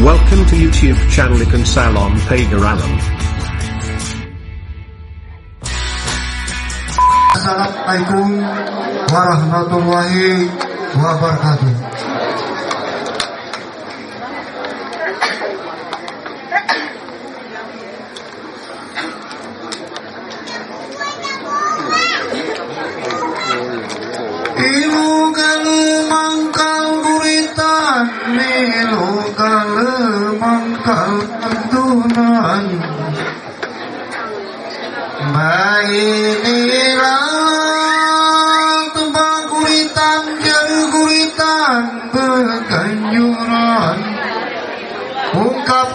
Welcome to YouTube channel Ikan Salon Pagaralam. Assalamualaikum warahmatullahi wabarakatuh.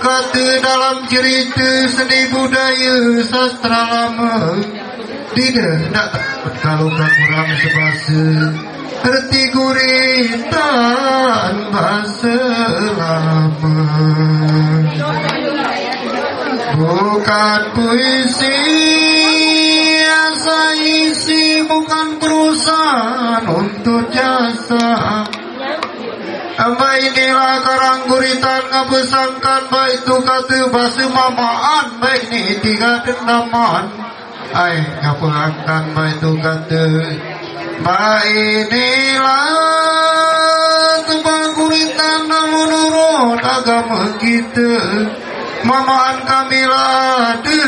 Kata dalam cerita seni budaya sastra lama. Tidak nak kalau kurang sebahasa Erti guritan bahasa lama. Bukan puisi Asa isi bukan perusahaan untuk jasa Amba inilah karang guritan ngabesangkan baik tu kata bahasa mamaan baik ni tiga dendaman Ay ngapulangkan baik tu kata baik inilah tebang guritan namun urut agama kita Mamaan kami lah de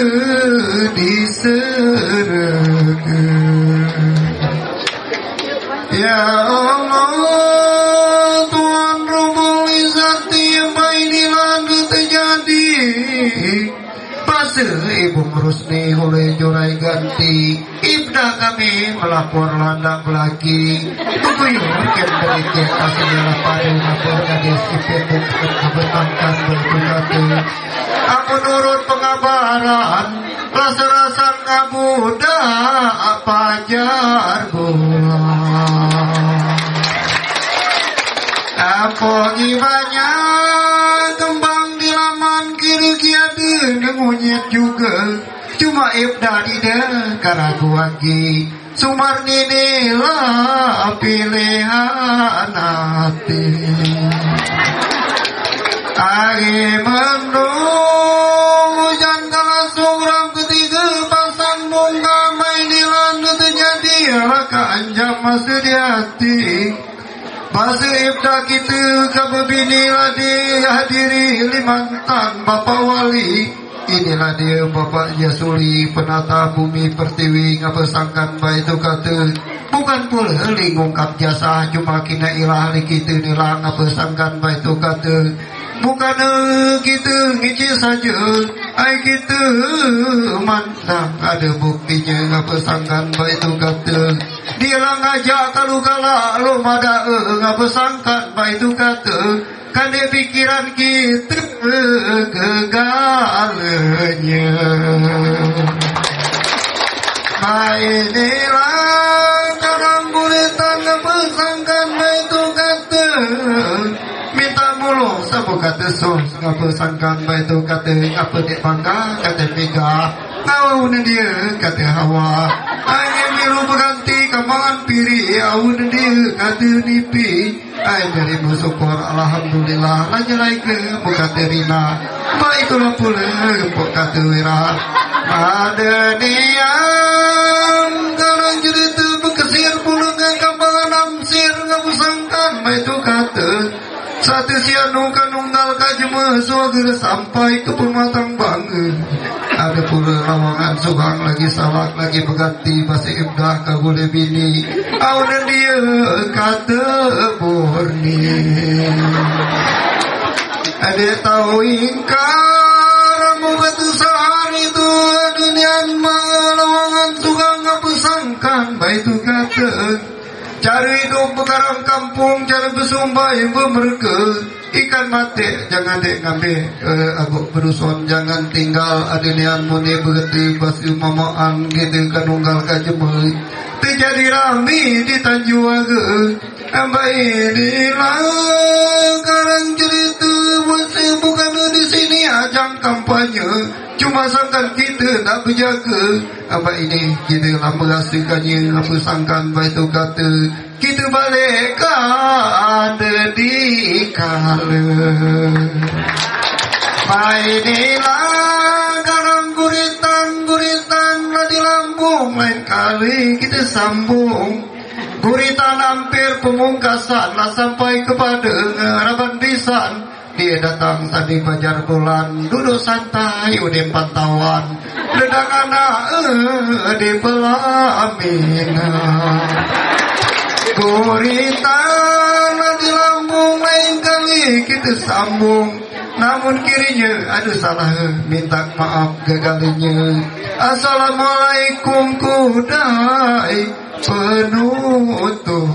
Masa ibu merusni oleh jurai ganti. Ibda kami melapor landak lagi. Ken berikir kasih pada Ngapur gadis Bukit kebetankan berkata Aku nurut pengabaran Rasa-rasa ngabuda Pajar bulan. Apa gimana Cuma ibda di karagu lagi Sumar ninilah pilihan hati. Hari mendung Hujan kala suram ketiga Pasang bunga main di Raka anjam masih di hati. Masa ibda kita Kababinilah dihadiri Limantan Bapak Wali Inilah dia Bapak Yasuli Penata bumi pertiwi Ngapesangkan baik itu kata. Bukan pula lingungkap jasa Cuma kina ilah kita nilah Ngapesangkan baik itu kata. Bukan kita ngici saja. Ai kita mantap. Ada buktinya Ngapesangkan baik itu kata. Dia ngajak kalau galak Lo mada ngapesangkan baik itu kata Dia pikiran kita kegalanya. Mainilah karang bulitan ngapesangkan itu kata. Minta mulu sabu kata sos ngapesangkan itu kata. Apa dek bangga? Kata tiga Ngau dia kata hawa. Angin milu berganti kamangan piri. Aun dia kata nipi dari bersyukur. Alhamdulillah. Lagi ke buka terina Baiklah pula Buk kata wira Ada niam. Kalau cerita berkesir pula Dengan kambangan amsir Ngabusangkan Itu kata. Satu sianu kanunggal kajma Suagar sampai ke pematang bangga. Ada pula lawangan Sugang lagi salak Lagi berganti. Masih ibdah Kabule bini Awan dia kata murni. Ada tahu ingkar sehari tu dunia Melawangan tukang Ngapusangkan Baik tu kata Cari hidup Bekarang kampung Cari bersumbai Yang Ikan mati Jangan dek ngambil eh, Aku beruson Jangan tinggal Ada nian muni berhenti Basi mamaan Gitu kanunggal kajemai Terjadi rami Di Tanjuaga Ambai inilah Karang cerita. Masa bukan di sini Ajang kampanye. Cuma sangkan kita tak berjaga. Apa ini kita lah merasakannya Apa sangkan baik tu kata Kita balik ada di kala Baiklah garang guritan guritan di lambung lain kali kita sambung Guritan hampir pemungkasan lah sampai kepada harapan pisan dia datang tadi bajar bulan duduk santai udah pantauan ledang anak eh, di pelamina Guritan di lambung lain kali kita sambung. Namun kirinya ada salah minta maaf gagalinya Assalamualaikum kudai penutup